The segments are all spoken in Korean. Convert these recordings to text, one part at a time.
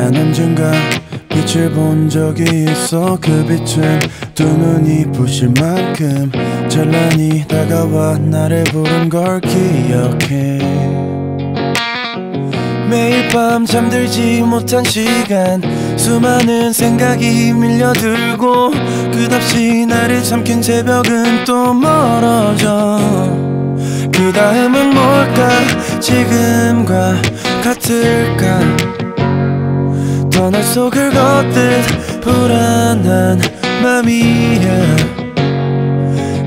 난 언젠가 빛을 본 적이 있어. 그 빛은 두 눈이 부실 만큼 찬란히 다가와 나를 부른 걸 기억해. 매일 밤 잠들지 못한 시간 수많은 생각이 밀려들고 끝없이 나를 삼킨 새벽은 또 멀어져. 그 다음은 뭘까? 지금과 같을까 터널 속을 걷듯 불안한 맘이야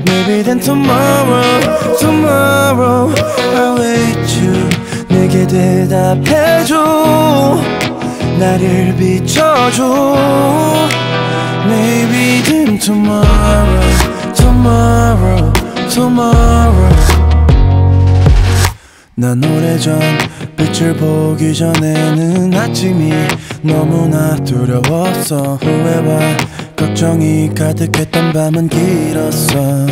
Maybe then tomorrow, tomorrow I'll wait you 내게 대답해줘 나를 비춰줘 Maybe then tomorrow, tomorrow, tomorrow 난 오래전 빛을 보기 전에는 아침이 너무나 두려웠어. 후회와 걱정이 가득했던 밤은 길었어.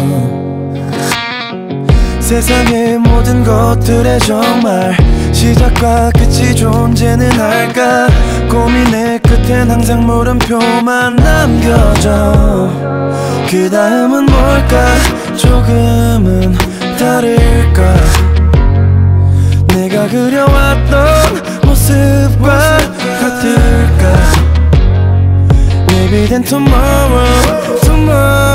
세상의 모든 것들에 정말 시작과 끝이 존재는 할까? 고민의 끝엔 항상 물음표만 남겨져. 그 다음은 뭘까? 조금은 다를까 내가 그려왔던 모습과 같을까 Maybe then tomorrow, tomorrow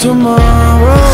tomorrow